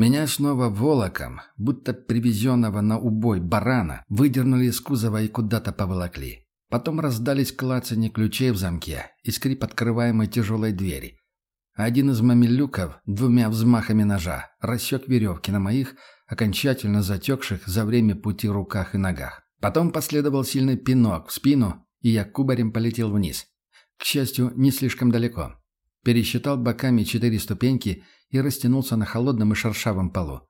Меня снова волоком, будто привезенного на убой барана, выдернули из кузова и куда-то поволокли. Потом раздались клацанье ключей в замке и скрип открываемой тяжелой двери. Один из мамилюков двумя взмахами ножа рассек веревки на моих, окончательно затекших за время пути руках и ногах. Потом последовал сильный пинок в спину, и я кубарем полетел вниз. К счастью, не слишком далеко. Пересчитал боками четыре ступеньки и растянулся на холодном и шершавом полу.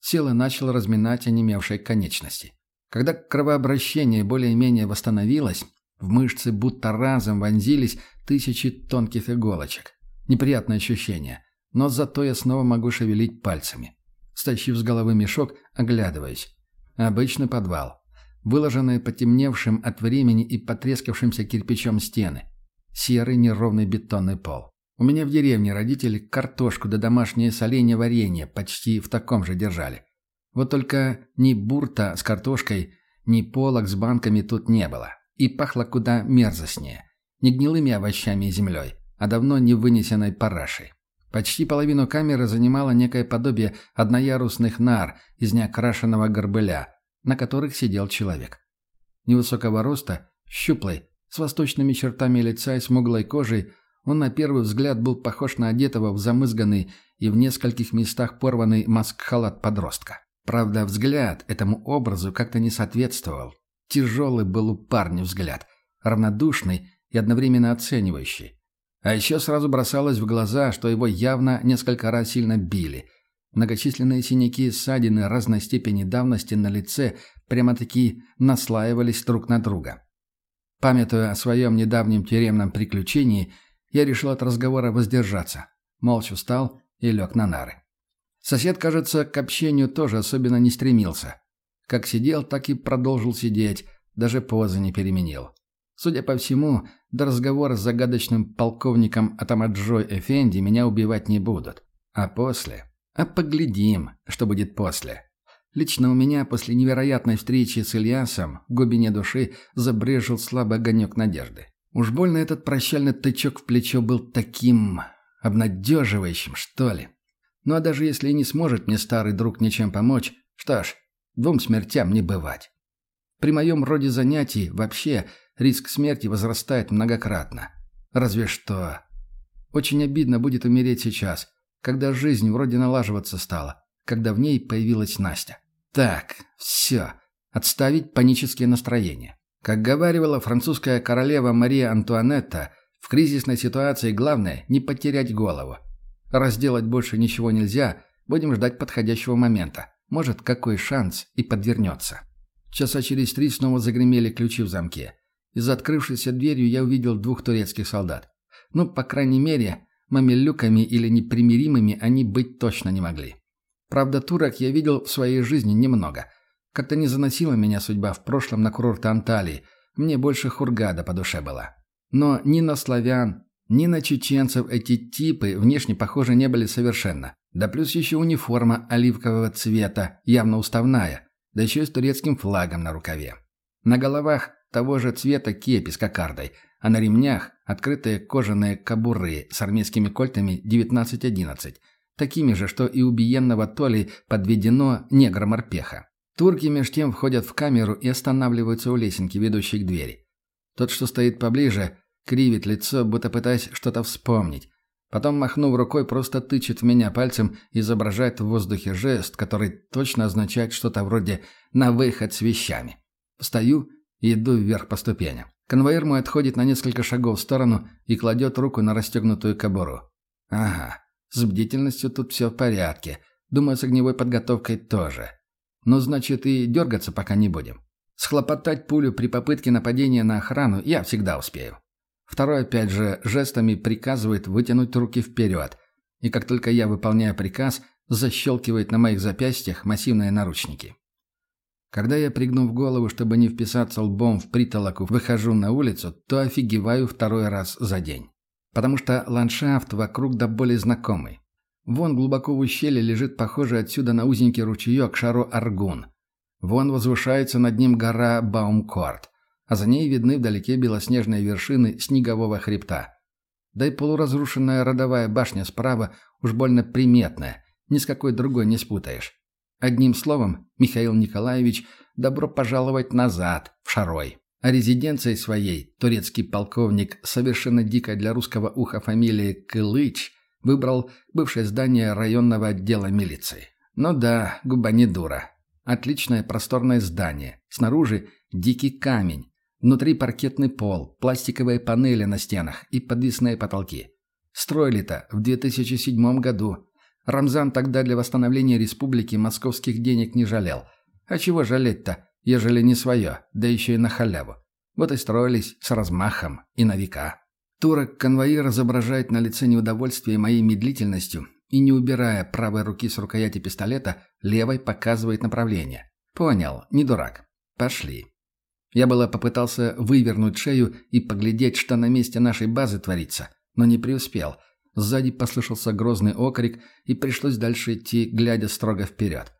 Сел и начал разминать онемевшие конечности. Когда кровообращение более-менее восстановилось, в мышцы будто разом вонзились тысячи тонких иголочек. Неприятное ощущение, но зато я снова могу шевелить пальцами. Стащив с головы мешок, оглядываюсь. Обычный подвал. Выложенные потемневшим от времени и потрескавшимся кирпичом стены. Серый неровный бетонный пол. У меня в деревне родители картошку да домашнее соленье варенье почти в таком же держали. Вот только ни бурта с картошкой, ни полок с банками тут не было. И пахло куда мерзостнее. Не гнилыми овощами и землей, а давно не вынесенной парашей. Почти половину камеры занимало некое подобие одноярусных нар из неокрашенного горбыля, на которых сидел человек. Невысокого роста, щуплый, с восточными чертами лица и смуглой кожей, он на первый взгляд был похож на одетого в замызганный и в нескольких местах порванный маск-халат подростка. Правда, взгляд этому образу как-то не соответствовал. Тяжелый был у парня взгляд, равнодушный и одновременно оценивающий. А еще сразу бросалось в глаза, что его явно несколько раз сильно били. Многочисленные синяки и ссадины разной степени давности на лице прямо-таки наслаивались друг на друга. Памятуя о своем недавнем тюремном приключении, я решил от разговора воздержаться. Молча встал и лег на нары. Сосед, кажется, к общению тоже особенно не стремился. Как сидел, так и продолжил сидеть, даже позы не переменил. Судя по всему, до разговора с загадочным полковником Атамаджой Эфенди меня убивать не будут. А после? А поглядим, что будет после. Лично у меня после невероятной встречи с Ильясом в глубине души забрежил слабый огонек надежды. Уж больно этот прощальный тычок в плечо был таким обнадеживающим, что ли. Ну а даже если и не сможет мне старый друг ничем помочь, что ж, двум смертям не бывать. При моем роде занятий вообще риск смерти возрастает многократно. Разве что... Очень обидно будет умереть сейчас, когда жизнь вроде налаживаться стала, когда в ней появилась Настя. Так, все. Отставить панические настроения. Как говаривала французская королева Мария Антуанетта, в кризисной ситуации главное не потерять голову. Разделать больше ничего нельзя, будем ждать подходящего момента. Может, какой шанс и подвернется. Часа через три снова загремели ключи в замке. Из-за открывшейся дверью я увидел двух турецких солдат. Ну, по крайней мере, мамилюками или непримиримыми они быть точно не могли. Правда, турок я видел в своей жизни немного. Как-то не заносила меня судьба в прошлом на курорт Анталии. Мне больше Хургада по душе была. Но ни на славян, ни на чеченцев эти типы внешне похожи не были совершенно. Да плюс еще униформа оливкового цвета, явно уставная, да еще и с турецким флагом на рукаве. На головах того же цвета кепи с кокардой, а на ремнях открытые кожаные кобуры с армейскими кольтами 1911, такими же, что и у биенного Толи подведено негра-морпеха. Турки меж тем входят в камеру и останавливаются у лесенки, ведущей к двери. Тот, что стоит поближе, кривит лицо, будто пытаясь что-то вспомнить. Потом, махнув рукой, просто тычет в меня пальцем и изображает в воздухе жест, который точно означает что-то вроде «на выход с вещами». Встаю и иду вверх по ступеням. Конвоир мой отходит на несколько шагов в сторону и кладет руку на расстегнутую кобуру. Ага, с бдительностью тут все в порядке. Думаю, с огневой подготовкой тоже. Ну, значит, и дергаться пока не будем. Схлопотать пулю при попытке нападения на охрану я всегда успею. Второй, опять же, жестами приказывает вытянуть руки вперед. И как только я выполняю приказ, защелкивает на моих запястьях массивные наручники. Когда я, пригнув голову, чтобы не вписаться лбом в притолоку, выхожу на улицу, то офигеваю второй раз за день. Потому что ландшафт вокруг до боли знакомый. Вон глубоко в ущелье лежит похожий отсюда на узенький ручеек шару Аргун. Вон возвышается над ним гора Баумкорт, а за ней видны вдалеке белоснежные вершины снегового хребта. Да и полуразрушенная родовая башня справа уж больно приметная, ни с какой другой не спутаешь. Одним словом, Михаил Николаевич, добро пожаловать назад, в Шарой. А резиденцией своей турецкий полковник, совершенно дикой для русского уха фамилии Кылыч, выбрал бывшее здание районного отдела милиции. Ну да, губа не дура. Отличное просторное здание. Снаружи дикий камень. Внутри паркетный пол, пластиковые панели на стенах и подвесные потолки. Строили-то в 2007 году. Рамзан тогда для восстановления республики московских денег не жалел. А чего жалеть-то, ежели не свое, да еще и на халяву. Вот и строились с размахом и на века. Турок-конвоир изображает на лице неудовольствие моей медлительностью и, не убирая правой руки с рукояти пистолета, левой показывает направление. Понял, не дурак. Пошли. Я было попытался вывернуть шею и поглядеть, что на месте нашей базы творится, но не преуспел – Сзади послышался грозный окрик, и пришлось дальше идти, глядя строго вперед.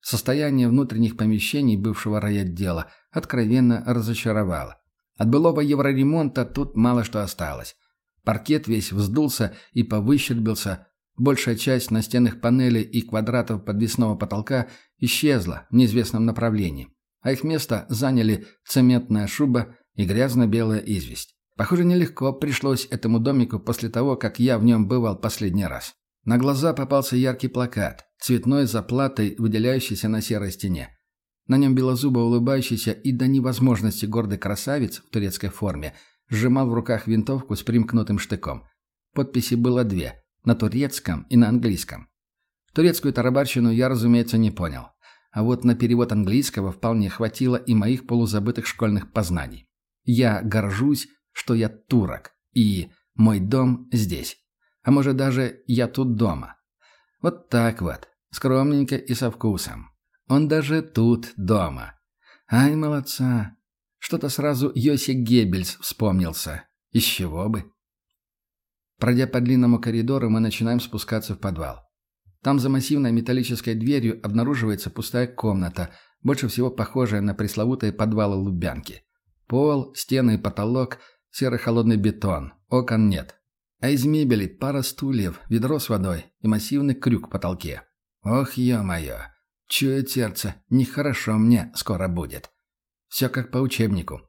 Состояние внутренних помещений бывшего райотдела откровенно разочаровало. От былого евроремонта тут мало что осталось. Паркет весь вздулся и повыщербился, большая часть настенных панелей и квадратов подвесного потолка исчезла в неизвестном направлении, а их место заняли цементная шуба и грязно-белая известь. Похоже, нелегко пришлось этому домику после того, как я в нем бывал последний раз. На глаза попался яркий плакат, цветной заплатой, выделяющийся на серой стене. На нем белозубо улыбающийся и до невозможности гордый красавец в турецкой форме сжимал в руках винтовку с примкнутым штыком. Подписи было две – на турецком и на английском. Турецкую тарабарщину я, разумеется, не понял. А вот на перевод английского вполне хватило и моих полузабытых школьных познаний. Я горжусь что я турок, и мой дом здесь. А может даже я тут дома. Вот так вот, скромненько и со вкусом. Он даже тут дома. Ай, молодца. Что-то сразу Йосик Геббельс вспомнился. Из чего бы? Пройдя по длинному коридору, мы начинаем спускаться в подвал. Там за массивной металлической дверью обнаруживается пустая комната, больше всего похожая на пресловутые подвалы Лубянки. Пол, стены и потолок Серый холодный бетон. Окон нет. А из мебели пара стульев, ведро с водой и массивный крюк в потолке. Ох, ё-моё. Чует сердце, нехорошо мне скоро будет. Все как по учебнику.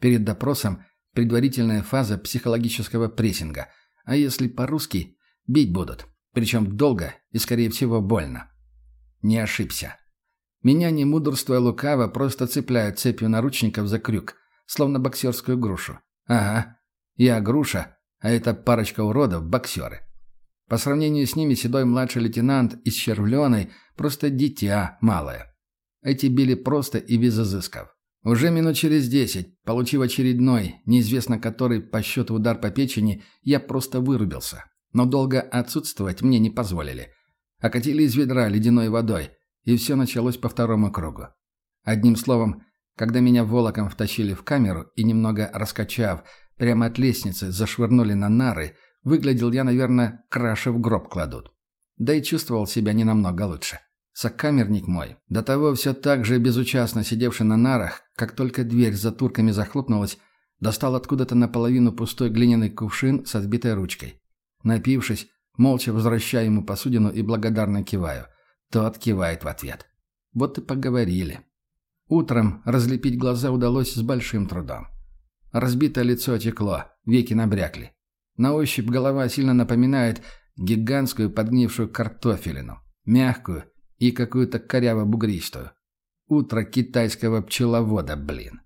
Перед допросом предварительная фаза психологического прессинга. А если по-русски, бить будут. Причем долго и, скорее всего, больно. Не ошибся. Меня, не мудрствуя лукаво, просто цепляют цепью наручников за крюк, словно боксерскую грушу. Ага, я груша, а эта парочка уродов – боксеры. По сравнению с ними седой младший лейтенант из Червленой – просто дитя малое. Эти били просто и без изысков. Уже минут через десять, получив очередной, неизвестно который по счету удар по печени, я просто вырубился. Но долго отсутствовать мне не позволили. Окатили из ведра ледяной водой, и все началось по второму кругу. Одним словом, когда меня волоком втащили в камеру и, немного раскачав, прямо от лестницы зашвырнули на нары, выглядел я, наверное, краше в гроб кладут. Да и чувствовал себя не намного лучше. Сокамерник мой, до того все так же безучастно сидевший на нарах, как только дверь за турками захлопнулась, достал откуда-то наполовину пустой глиняный кувшин с отбитой ручкой. Напившись, молча возвращаю ему посудину и благодарно киваю. Тот кивает в ответ. Вот и поговорили. Утром разлепить глаза удалось с большим трудом. Разбитое лицо текло, веки набрякли. На ощупь голова сильно напоминает гигантскую подгнившую картофелину, мягкую и какую-то коряво-бугристую. Утро китайского пчеловода, блин.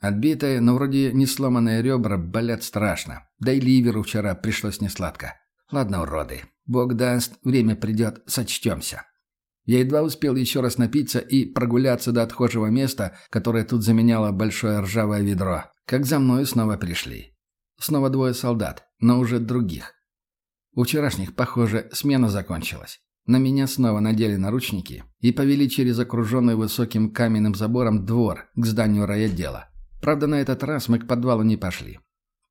Отбитые, но вроде не сломанные ребра болят страшно. Да и ливеру вчера пришлось несладко. Ладно, уроды. Бог даст, время придет, сочтемся. Я едва успел еще раз напиться и прогуляться до отхожего места, которое тут заменяло большое ржавое ведро, как за мной снова пришли. Снова двое солдат, но уже других. У вчерашних, похоже, смена закончилась. На меня снова надели наручники и повели через окруженный высоким каменным забором двор к зданию райотдела. Правда, на этот раз мы к подвалу не пошли.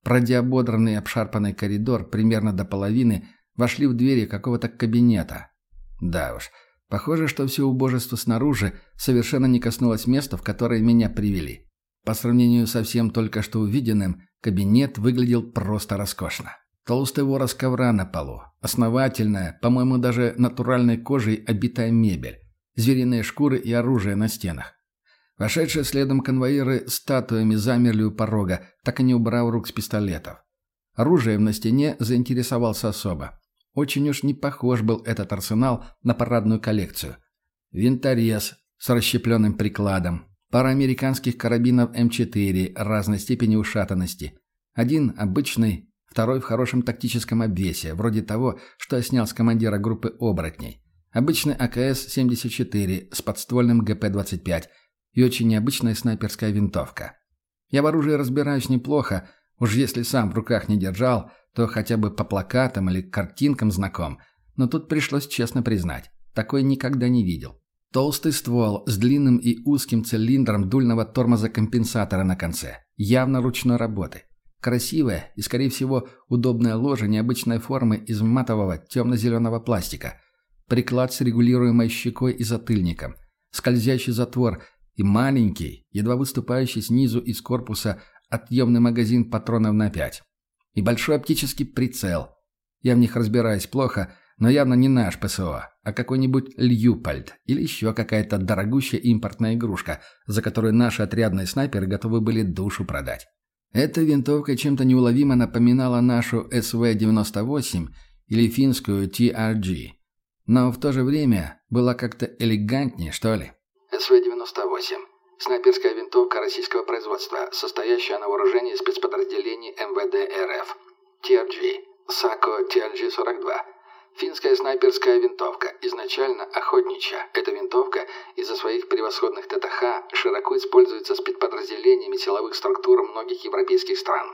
Пройдя ободранный обшарпанный коридор примерно до половины, вошли в двери какого-то кабинета. Да уж, Похоже, что все убожество снаружи совершенно не коснулось места, в которое меня привели. По сравнению со всем только что увиденным, кабинет выглядел просто роскошно. Толстый ворос ковра на полу. Основательная, по-моему, даже натуральной кожей обитая мебель. Звериные шкуры и оружие на стенах. Вошедшие следом конвоиры статуями замерли у порога, так и не убрав рук с пистолетов. Оружием на стене заинтересовался особо. Очень уж не похож был этот арсенал на парадную коллекцию. Винторез с расщепленным прикладом, пара американских карабинов М4 разной степени ушатанности. Один обычный, второй в хорошем тактическом обвесе, вроде того, что я снял с командира группы оборотней. Обычный АКС-74 с подствольным ГП-25 и очень необычная снайперская винтовка. Я в оружии разбираюсь неплохо, уж если сам в руках не держал, то хотя бы по плакатам или картинкам знаком, но тут пришлось честно признать, такой никогда не видел. Толстый ствол с длинным и узким цилиндром дульного тормоза-компенсатора на конце, явно ручной работы. Красивое и, скорее всего, удобное ложе необычной формы из матового темно-зеленого пластика. Приклад с регулируемой щекой и затыльником. Скользящий затвор и маленький, едва выступающий снизу из корпуса отъемный магазин патронов на 5. И большой оптический прицел. Я в них разбираюсь плохо, но явно не наш ПСО, а какой-нибудь Льюпольд или еще какая-то дорогущая импортная игрушка, за которую наши отрядные снайперы готовы были душу продать. Эта винтовка чем-то неуловимо напоминала нашу СВ-98 или финскую TRG, но в то же время была как-то элегантнее, что ли. СВ-98. Снайперская винтовка российского производства, состоящая на вооружении спецподразделений МВД РФ. TRG. САКО TRG-42. Финская снайперская винтовка, изначально охотничья. Эта винтовка из-за своих превосходных ТТХ широко используется спецподразделениями силовых структур многих европейских стран.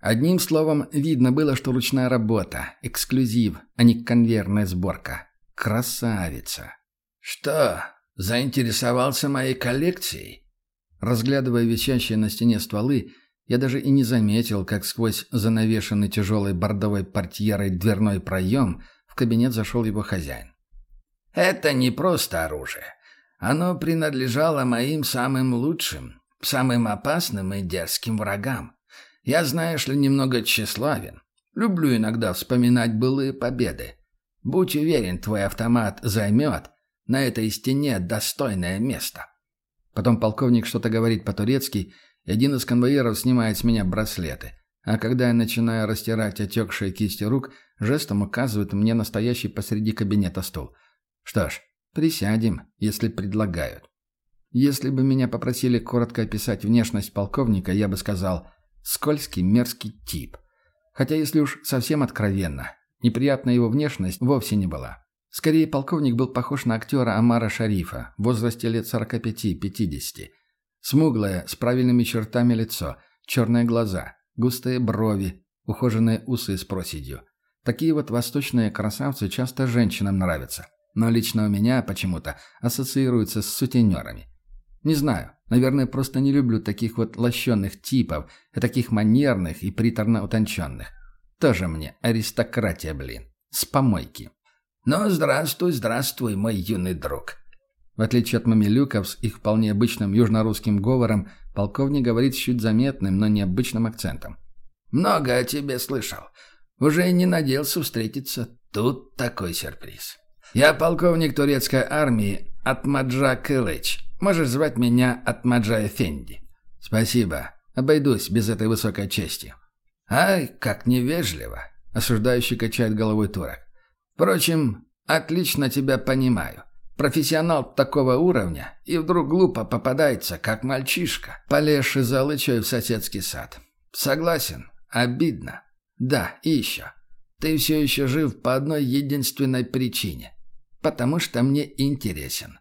Одним словом, видно было, что ручная работа, эксклюзив, а не конвейерная сборка. Красавица. «Что, Заинтересовался моей коллекцией? Разглядывая висящие на стене стволы, я даже и не заметил, как сквозь занавешенный тяжелой бордовой портьерой дверной проем в кабинет зашел его хозяин. «Это не просто оружие. Оно принадлежало моим самым лучшим, самым опасным и дерзким врагам. Я, знаешь ли, немного тщеславен. Люблю иногда вспоминать былые победы. Будь уверен, твой автомат займет, на этой стене достойное место. Потом полковник что-то говорит по-турецки, и один из конвоиров снимает с меня браслеты. А когда я начинаю растирать отекшие кисти рук, жестом указывает мне настоящий посреди кабинета стул. Что ж, присядем, если предлагают. Если бы меня попросили коротко описать внешность полковника, я бы сказал «скользкий, мерзкий тип». Хотя, если уж совсем откровенно, неприятная его внешность вовсе не была. Скорее, полковник был похож на актера Амара Шарифа в возрасте лет 45-50. Смуглое, с правильными чертами лицо, черные глаза, густые брови, ухоженные усы с проседью. Такие вот восточные красавцы часто женщинам нравятся. Но лично у меня почему-то ассоциируются с сутенерами. Не знаю, наверное, просто не люблю таких вот лощенных типов, и таких манерных и приторно утонченных. Тоже мне аристократия, блин. С помойки. «Ну, здравствуй, здравствуй, мой юный друг». В отличие от мамилюков с их вполне обычным южнорусским говором, полковник говорит с чуть заметным, но необычным акцентом. «Много о тебе слышал. Уже не надеялся встретиться. Тут такой сюрприз. Я полковник турецкой армии Атмаджа Кылыч. Можешь звать меня Атмаджа Эфенди». «Спасибо. Обойдусь без этой высокой чести». «Ай, как невежливо!» — осуждающий качает головой турок. Впрочем, отлично тебя понимаю. Профессионал такого уровня и вдруг глупо попадается, как мальчишка, полезший за лычой в соседский сад. Согласен, обидно. Да, и еще. Ты все еще жив по одной единственной причине. Потому что мне интересен.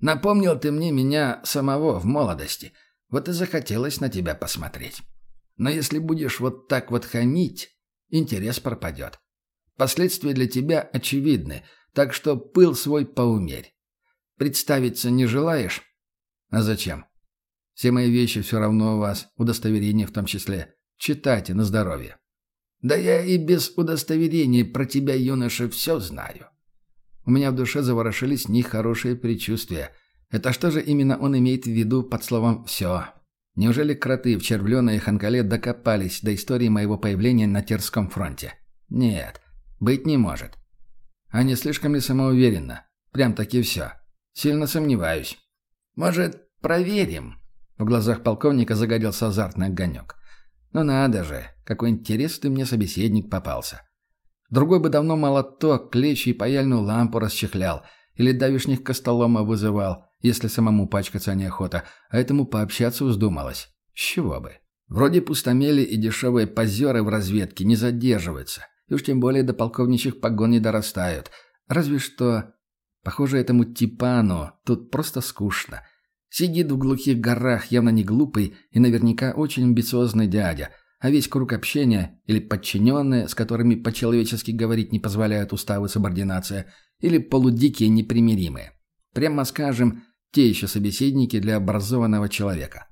Напомнил ты мне меня самого в молодости. Вот и захотелось на тебя посмотреть. Но если будешь вот так вот хамить, интерес пропадет. Последствия для тебя очевидны, так что пыл свой поумерь. Представиться не желаешь? А зачем? Все мои вещи все равно у вас, удостоверение в том числе. Читайте на здоровье. Да я и без удостоверений про тебя, юноша, все знаю. У меня в душе заворошились нехорошие предчувствия. Это что же именно он имеет в виду под словом «все»? Неужели кроты в Червленой Ханкале докопались до истории моего появления на Терском фронте? Нет, быть не может. А не слишком ли самоуверенно? Прям-таки все. Сильно сомневаюсь. Может, проверим? В глазах полковника загорелся азартный огонек. Ну надо же, какой интересный мне собеседник попался. Другой бы давно молоток, клещ и паяльную лампу расчехлял, или давишних костолома вызывал, если самому пачкаться неохота, а этому пообщаться вздумалось. С чего бы? Вроде пустомели и дешевые позеры в разведке не задерживаются, и уж тем более до полковничьих погон не дорастают. Разве что... Похоже, этому типану тут просто скучно. Сидит в глухих горах явно не глупый и наверняка очень амбициозный дядя, а весь круг общения или подчиненные, с которыми по-человечески говорить не позволяют уставы субординация, или полудикие непримиримые. Прямо скажем, те еще собеседники для образованного человека.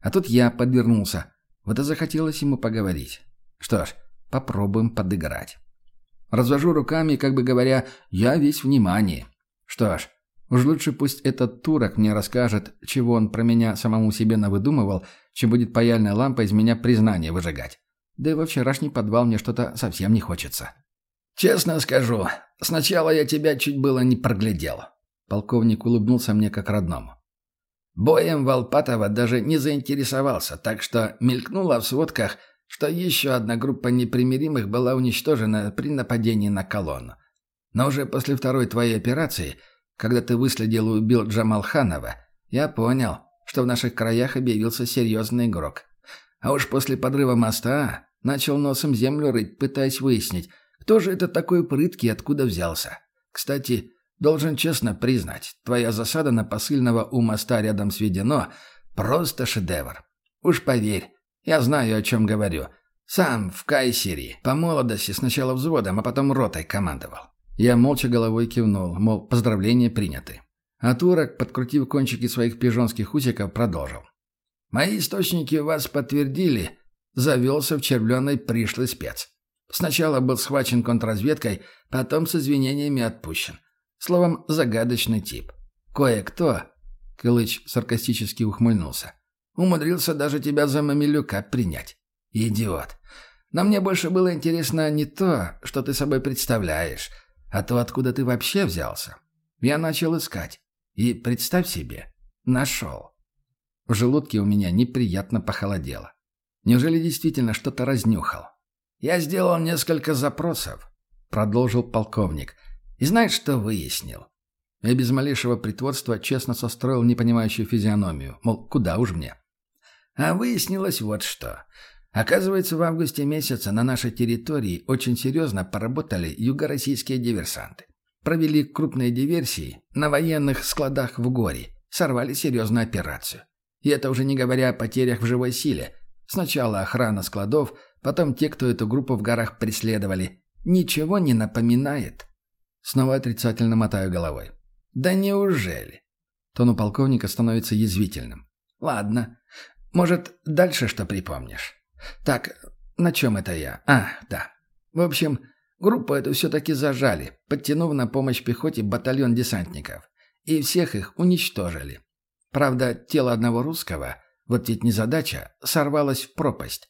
А тут я подвернулся. Вот и захотелось ему поговорить. Что ж, попробуем подыграть. Развожу руками, как бы говоря, я весь внимание. Что ж, уж лучше пусть этот турок мне расскажет, чего он про меня самому себе навыдумывал, чем будет паяльная лампа из меня признание выжигать. Да и во вчерашний подвал мне что-то совсем не хочется. «Честно скажу, сначала я тебя чуть было не проглядел». Полковник улыбнулся мне как родному. Боем Волпатова даже не заинтересовался, так что мелькнуло в сводках, что еще одна группа непримиримых была уничтожена при нападении на колонну. Но уже после второй твоей операции, когда ты выследил и убил Джамалханова, я понял, что в наших краях объявился серьезный игрок. А уж после подрыва моста начал носом землю рыть, пытаясь выяснить, кто же это такой прыткий откуда взялся. Кстати, должен честно признать, твоя засада на посыльного у моста рядом с Ведено – просто шедевр. Уж поверь, я знаю, о чем говорю. Сам в Кайсери по молодости сначала взводом, а потом ротой командовал. Я молча головой кивнул, мол, поздравления приняты. А турок, подкрутив кончики своих пижонских усиков, продолжил. «Мои источники вас подтвердили. Завелся в червленой пришлый спец. Сначала был схвачен контрразведкой, потом с извинениями отпущен. Словом, загадочный тип. Кое-кто...» Кылыч саркастически ухмыльнулся. Умудрился даже тебя за мамилюка принять. Идиот. Но мне больше было интересно не то, что ты собой представляешь, а то, откуда ты вообще взялся. Я начал искать. И, представь себе, нашел. В желудке у меня неприятно похолодело. Неужели действительно что-то разнюхал? Я сделал несколько запросов, продолжил полковник. И знаешь, что выяснил? Я без малейшего притворства честно состроил непонимающую физиономию, мол, куда уж мне. А выяснилось вот что. Оказывается, в августе месяце на нашей территории очень серьезно поработали юго-российские диверсанты. Провели крупные диверсии на военных складах в горе, сорвали серьезную операцию. И это уже не говоря о потерях в живой силе. Сначала охрана складов, потом те, кто эту группу в горах преследовали. Ничего не напоминает. Снова отрицательно мотаю головой. Да неужели? Тон у полковника становится язвительным. Ладно, может, дальше что припомнишь? Так, на чем это я? А, да. В общем, группу эту все-таки зажали, подтянув на помощь пехоте батальон десантников. И всех их уничтожили. Правда, тело одного русского, вот ведь незадача, сорвалось в пропасть.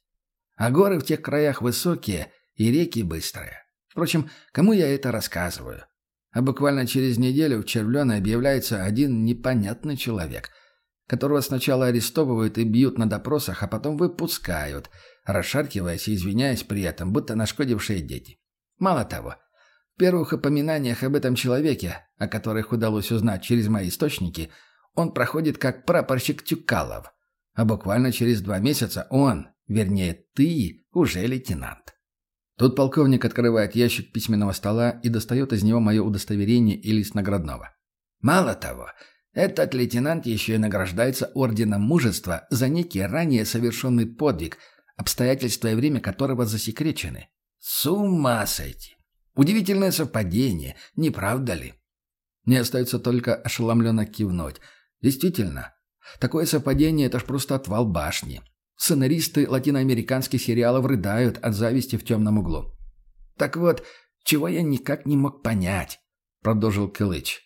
А горы в тех краях высокие и реки быстрые. Впрочем, кому я это рассказываю? А буквально через неделю в Червленой объявляется один непонятный человек – которого сначала арестовывают и бьют на допросах, а потом выпускают, расшаркиваясь и извиняясь при этом, будто нашкодившие дети. Мало того, в первых упоминаниях об этом человеке, о которых удалось узнать через мои источники, он проходит как прапорщик Тюкалов, а буквально через два месяца он, вернее ты, уже лейтенант. Тут полковник открывает ящик письменного стола и достает из него мое удостоверение и лист наградного. Мало того, этот лейтенант еще и награждается орденом мужества за некий ранее совершенный подвиг, обстоятельства и время которого засекречены. С ума сойти! Удивительное совпадение, не правда ли? Мне остается только ошеломленно кивнуть. Действительно, такое совпадение – это ж просто отвал башни. Сценаристы латиноамериканских сериалов рыдают от зависти в темном углу. «Так вот, чего я никак не мог понять», – продолжил Кылыч.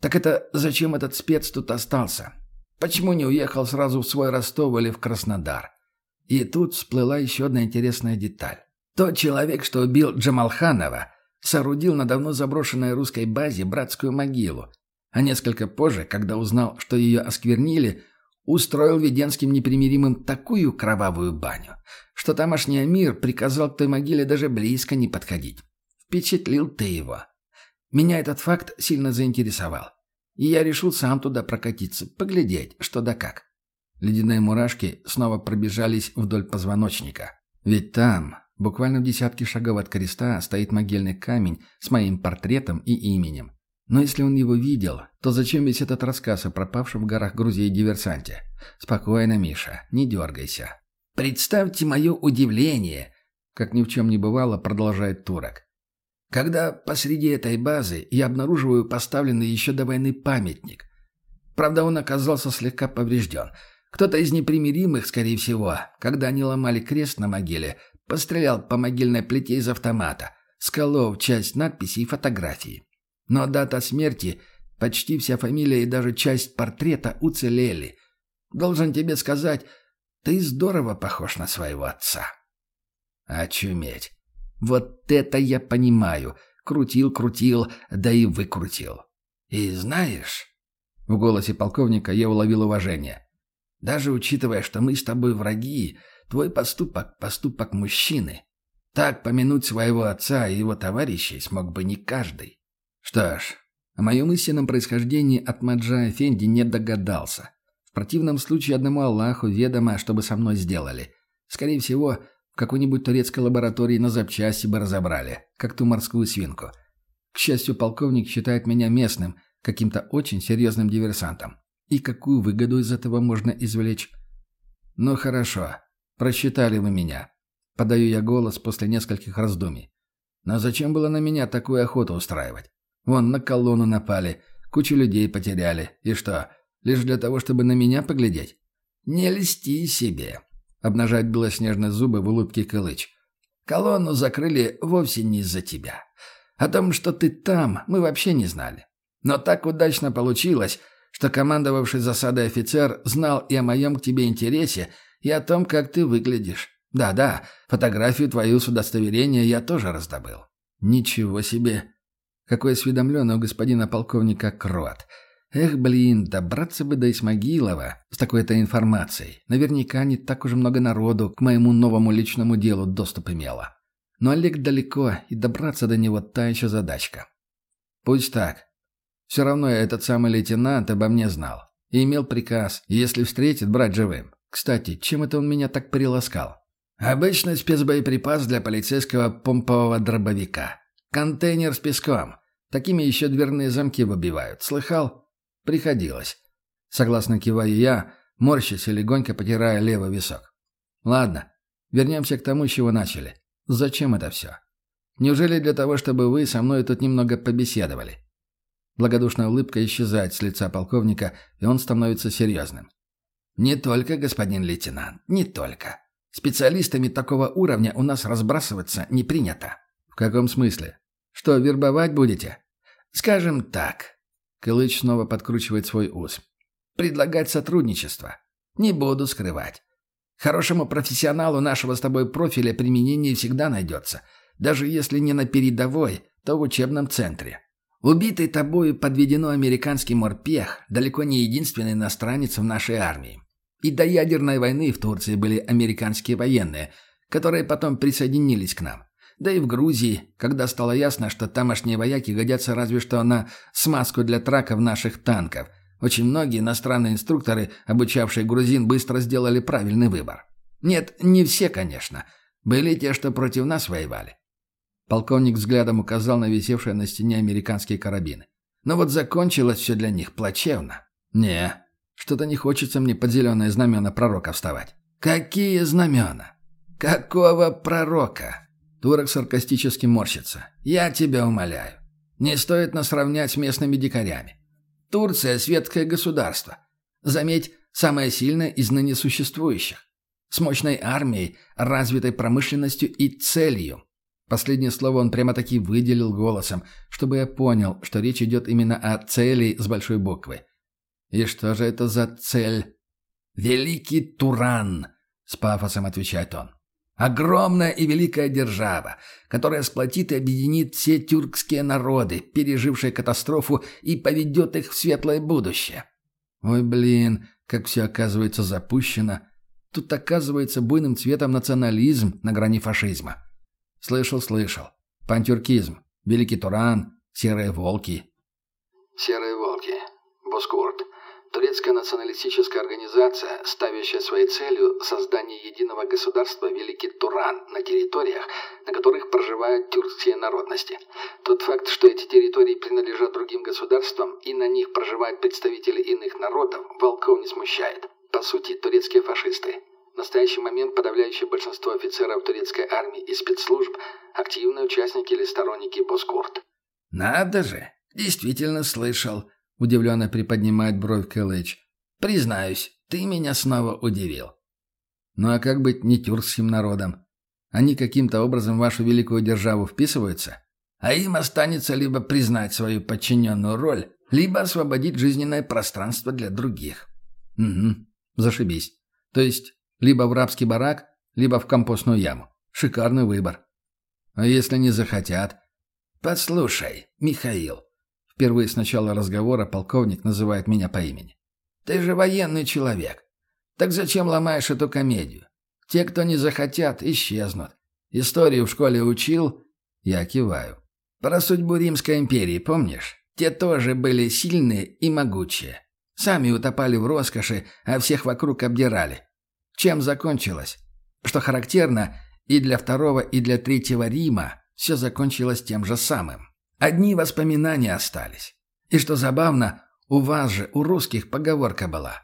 Так это зачем этот спец тут остался? Почему не уехал сразу в свой Ростов или в Краснодар? И тут всплыла еще одна интересная деталь. Тот человек, что убил Джамалханова, соорудил на давно заброшенной русской базе братскую могилу, а несколько позже, когда узнал, что ее осквернили, устроил Веденским непримиримым такую кровавую баню, что тамошний мир приказал к той могиле даже близко не подходить. Впечатлил ты его. Меня этот факт сильно заинтересовал. И я решил сам туда прокатиться, поглядеть, что да как. Ледяные мурашки снова пробежались вдоль позвоночника. Ведь там, буквально в десятке шагов от креста, стоит могильный камень с моим портретом и именем. Но если он его видел, то зачем весь этот рассказ о пропавшем в горах Грузии диверсанте? Спокойно, Миша, не дергайся. Представьте мое удивление, как ни в чем не бывало, продолжает Турок. Когда посреди этой базы я обнаруживаю поставленный еще до войны памятник. Правда, он оказался слегка поврежден. Кто-то из непримиримых, скорее всего, когда они ломали крест на могиле, пострелял по могильной плите из автомата, сколов часть надписи и фотографии. Но дата смерти, почти вся фамилия и даже часть портрета уцелели. Должен тебе сказать, ты здорово похож на своего отца. Очуметь. Вот это я понимаю. Крутил, крутил, да и выкрутил. И знаешь... В голосе полковника я уловил уважение. Даже учитывая, что мы с тобой враги, твой поступок — поступок мужчины. Так помянуть своего отца и его товарищей смог бы не каждый. Что ж, о моем истинном происхождении от Маджа Эфенди не догадался. В противном случае одному Аллаху ведомо, что бы со мной сделали. Скорее всего, в какой-нибудь турецкой лаборатории на запчасти бы разобрали, как ту морскую свинку. К счастью, полковник считает меня местным, каким-то очень серьезным диверсантом. И какую выгоду из этого можно извлечь? Ну хорошо, просчитали вы меня. Подаю я голос после нескольких раздумий. Но зачем было на меня такую охоту устраивать? Вон, на колонну напали, кучу людей потеряли. И что, лишь для того, чтобы на меня поглядеть? Не льсти себе. Обнажать белоснежные зубы в улыбке Кылыч. Колонну закрыли вовсе не из-за тебя. О том, что ты там, мы вообще не знали. Но так удачно получилось, что командовавший засадой офицер знал и о моем к тебе интересе, и о том, как ты выглядишь. Да-да, фотографию твою с удостоверения я тоже раздобыл. Ничего себе. Какой осведомленный у господина полковника Крот. Эх, блин, добраться бы до Исмагилова с такой-то информацией. Наверняка не так уж много народу к моему новому личному делу доступ имело. Но Олег далеко, и добраться до него та еще задачка. Пусть так. Все равно этот самый лейтенант обо мне знал. И имел приказ, если встретит, брать живым. Кстати, чем это он меня так приласкал? Обычный спецбоеприпас для полицейского помпового дробовика. Контейнер с песком. Такими еще дверные замки выбивают. Слыхал? Приходилось. Согласно киваю я, морщась и легонько потирая левый висок. Ладно, вернемся к тому, с чего начали. Зачем это все? Неужели для того, чтобы вы со мной тут немного побеседовали? Благодушная улыбка исчезает с лица полковника, и он становится серьезным. «Не только, господин лейтенант, не только. Специалистами такого уровня у нас разбрасываться не принято». «В каком смысле? Что, вербовать будете?» «Скажем так». Кылыч снова подкручивает свой ус. «Предлагать сотрудничество. Не буду скрывать. Хорошему профессионалу нашего с тобой профиля применение всегда найдется. Даже если не на передовой, то в учебном центре. Убитый тобою подведено американский морпех, далеко не единственный иностранец в нашей армии. И до ядерной войны в Турции были американские военные, которые потом присоединились к нам. Да и в Грузии, когда стало ясно, что тамошние вояки годятся разве что на смазку для траков наших танков. Очень многие иностранные инструкторы, обучавшие грузин, быстро сделали правильный выбор. Нет, не все, конечно. Были те, что против нас воевали. Полковник взглядом указал на висевшие на стене американские карабины. Но вот закончилось все для них плачевно. Не, что-то не хочется мне под зеленые знамена пророка вставать. Какие знамена? Какого пророка? Турок саркастически морщится. «Я тебя умоляю. Не стоит нас равнять с местными дикарями. Турция – светское государство. Заметь, самое сильное из ныне существующих. С мощной армией, развитой промышленностью и целью. Последнее слово он прямо-таки выделил голосом, чтобы я понял, что речь идет именно о цели с большой буквы. И что же это за цель? Великий Туран, с пафосом отвечает он. Огромная и великая держава, которая сплотит и объединит все тюркские народы, пережившие катастрофу, и поведет их в светлое будущее. Ой, блин, как все оказывается запущено. Тут оказывается буйным цветом национализм на грани фашизма. Слышал, слышал. Пантюркизм, Великий Туран, Серые волки. Серые волки. Боскурт. Турецкая националистическая организация, ставящая своей целью создание единого государства Великий Туран на территориях, на которых проживают тюркские народности. Тот факт, что эти территории принадлежат другим государствам и на них проживают представители иных народов, волков не смущает. По сути, турецкие фашисты. В настоящий момент подавляющее большинство офицеров турецкой армии и спецслужб – активные участники или сторонники Боскурт. «Надо же! Действительно слышал!» Удивленно приподнимает бровь Кэлэч. «Признаюсь, ты меня снова удивил». «Ну а как быть не тюркским народом? Они каким-то образом в вашу великую державу вписываются? А им останется либо признать свою подчиненную роль, либо освободить жизненное пространство для других». «Угу, зашибись. То есть, либо в рабский барак, либо в компостную яму. Шикарный выбор. А если не захотят?» «Послушай, Михаил, Впервые с начала разговора полковник называет меня по имени. «Ты же военный человек. Так зачем ломаешь эту комедию? Те, кто не захотят, исчезнут. Историю в школе учил?» Я киваю. «Про судьбу Римской империи помнишь? Те тоже были сильные и могучие. Сами утопали в роскоши, а всех вокруг обдирали. Чем закончилось? Что характерно, и для второго, и для третьего Рима все закончилось тем же самым. Одни воспоминания остались. И что забавно, у вас же, у русских, поговорка была.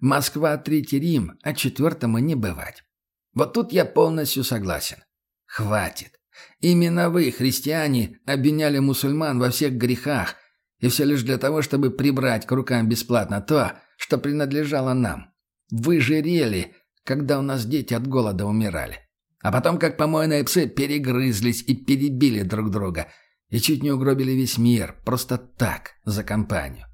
«Москва – Третий Рим, а четвертому не бывать». Вот тут я полностью согласен. Хватит. Именно вы, христиане, обвиняли мусульман во всех грехах, и все лишь для того, чтобы прибрать к рукам бесплатно то, что принадлежало нам. Вы жирели, когда у нас дети от голода умирали. А потом, как помойные псы, перегрызлись и перебили друг друга – и чуть не угробили весь мир, просто так, за компанию.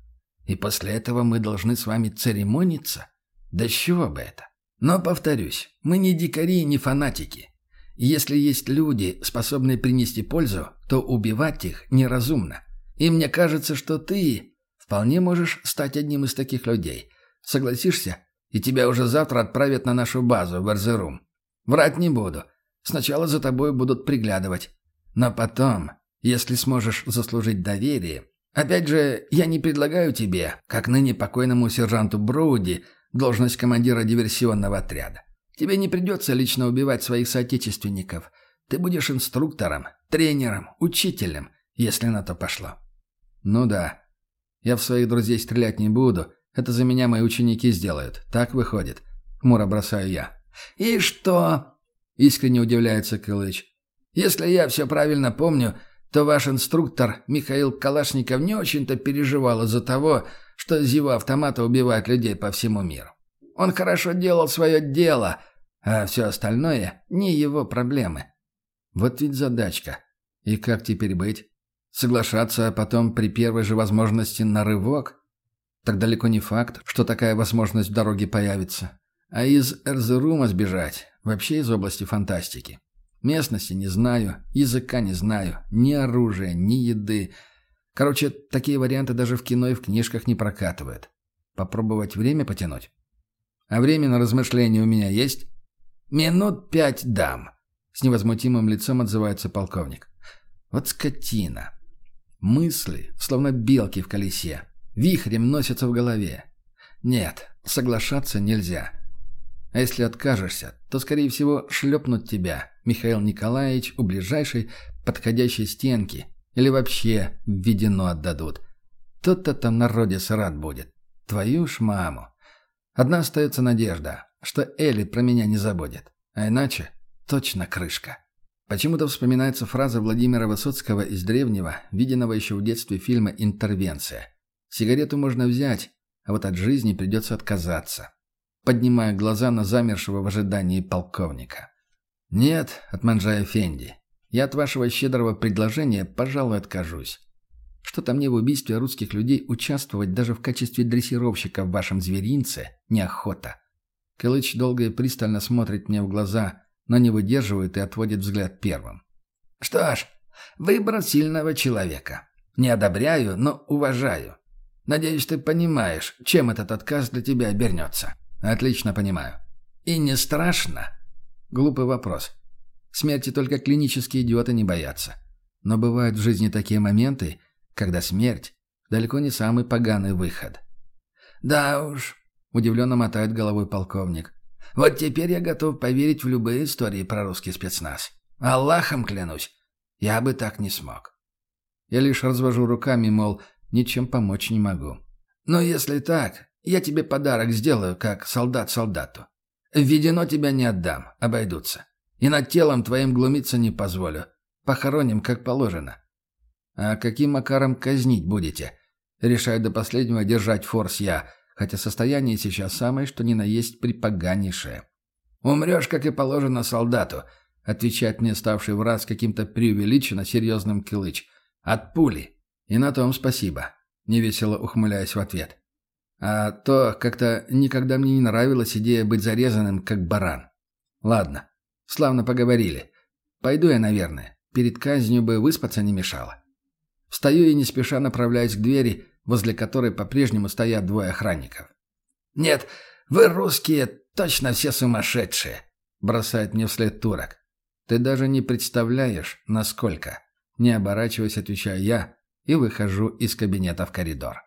И после этого мы должны с вами церемониться? Да с чего бы это? Но, повторюсь, мы не дикари и не фанатики. Если есть люди, способные принести пользу, то убивать их неразумно. И мне кажется, что ты вполне можешь стать одним из таких людей. Согласишься? И тебя уже завтра отправят на нашу базу в Эрзерум. Врать не буду. Сначала за тобой будут приглядывать. Но потом если сможешь заслужить доверие. Опять же, я не предлагаю тебе, как ныне покойному сержанту Броуди, должность командира диверсионного отряда. Тебе не придется лично убивать своих соотечественников. Ты будешь инструктором, тренером, учителем, если на то пошло. Ну да. Я в своих друзей стрелять не буду. Это за меня мои ученики сделают. Так выходит. Хмуро бросаю я. «И что?» — искренне удивляется Кылыч. «Если я все правильно помню, то ваш инструктор Михаил Калашников не очень-то переживал из-за того, что его автомата убивают людей по всему миру. Он хорошо делал свое дело, а все остальное не его проблемы. Вот ведь задачка. И как теперь быть? Соглашаться, а потом при первой же возможности на рывок? Так далеко не факт, что такая возможность в дороге появится. А из Эрзерума сбежать – вообще из области фантастики. Местности не знаю, языка не знаю, ни оружия, ни еды. Короче, такие варианты даже в кино и в книжках не прокатывают. Попробовать время потянуть? А время на размышления у меня есть? Минут пять дам. С невозмутимым лицом отзывается полковник. Вот скотина. Мысли, словно белки в колесе, вихрем носятся в голове. Нет, соглашаться нельзя. А если откажешься, то, скорее всего, шлепнут тебя, Михаил Николаевич, у ближайшей подходящей стенки. Или вообще введено отдадут. Тот-то там народец рад будет. Твою ж маму. Одна остается надежда, что Элли про меня не забудет. А иначе точно крышка. Почему-то вспоминается фраза Владимира Высоцкого из древнего, виденного еще в детстве фильма «Интервенция». Сигарету можно взять, а вот от жизни придется отказаться поднимая глаза на замершего в ожидании полковника. «Нет, от Манджая Фенди, я от вашего щедрого предложения, пожалуй, откажусь. Что-то мне в убийстве русских людей участвовать даже в качестве дрессировщика в вашем зверинце неохота. Кылыч долго и пристально смотрит мне в глаза, но не выдерживает и отводит взгляд первым. «Что ж, выбор сильного человека. Не одобряю, но уважаю. Надеюсь, ты понимаешь, чем этот отказ для тебя обернется». «Отлично понимаю». «И не страшно?» Глупый вопрос. Смерти только клинические идиоты не боятся. Но бывают в жизни такие моменты, когда смерть далеко не самый поганый выход. «Да уж», — удивленно мотает головой полковник. «Вот теперь я готов поверить в любые истории про русский спецназ. Аллахом клянусь, я бы так не смог». Я лишь развожу руками, мол, ничем помочь не могу. «Но если так, я тебе подарок сделаю, как солдат солдату. Введено тебя не отдам, обойдутся. И над телом твоим глумиться не позволю. Похороним, как положено. А каким макаром казнить будете? Решаю до последнего держать форс я, хотя состояние сейчас самое, что ни на есть припоганнейшее. «Умрешь, как и положено солдату», — отвечает мне ставший в раз каким-то преувеличенно серьезным килыч. «От пули. И на том спасибо», — невесело ухмыляясь в ответ. А то как-то никогда мне не нравилась идея быть зарезанным, как баран. Ладно, славно поговорили. Пойду я, наверное. Перед казнью бы выспаться не мешало. Встаю и не спеша направляюсь к двери, возле которой по-прежнему стоят двое охранников. «Нет, вы русские точно все сумасшедшие», — бросает мне вслед турок. «Ты даже не представляешь, насколько». Не оборачиваясь, отвечаю я и выхожу из кабинета в коридор.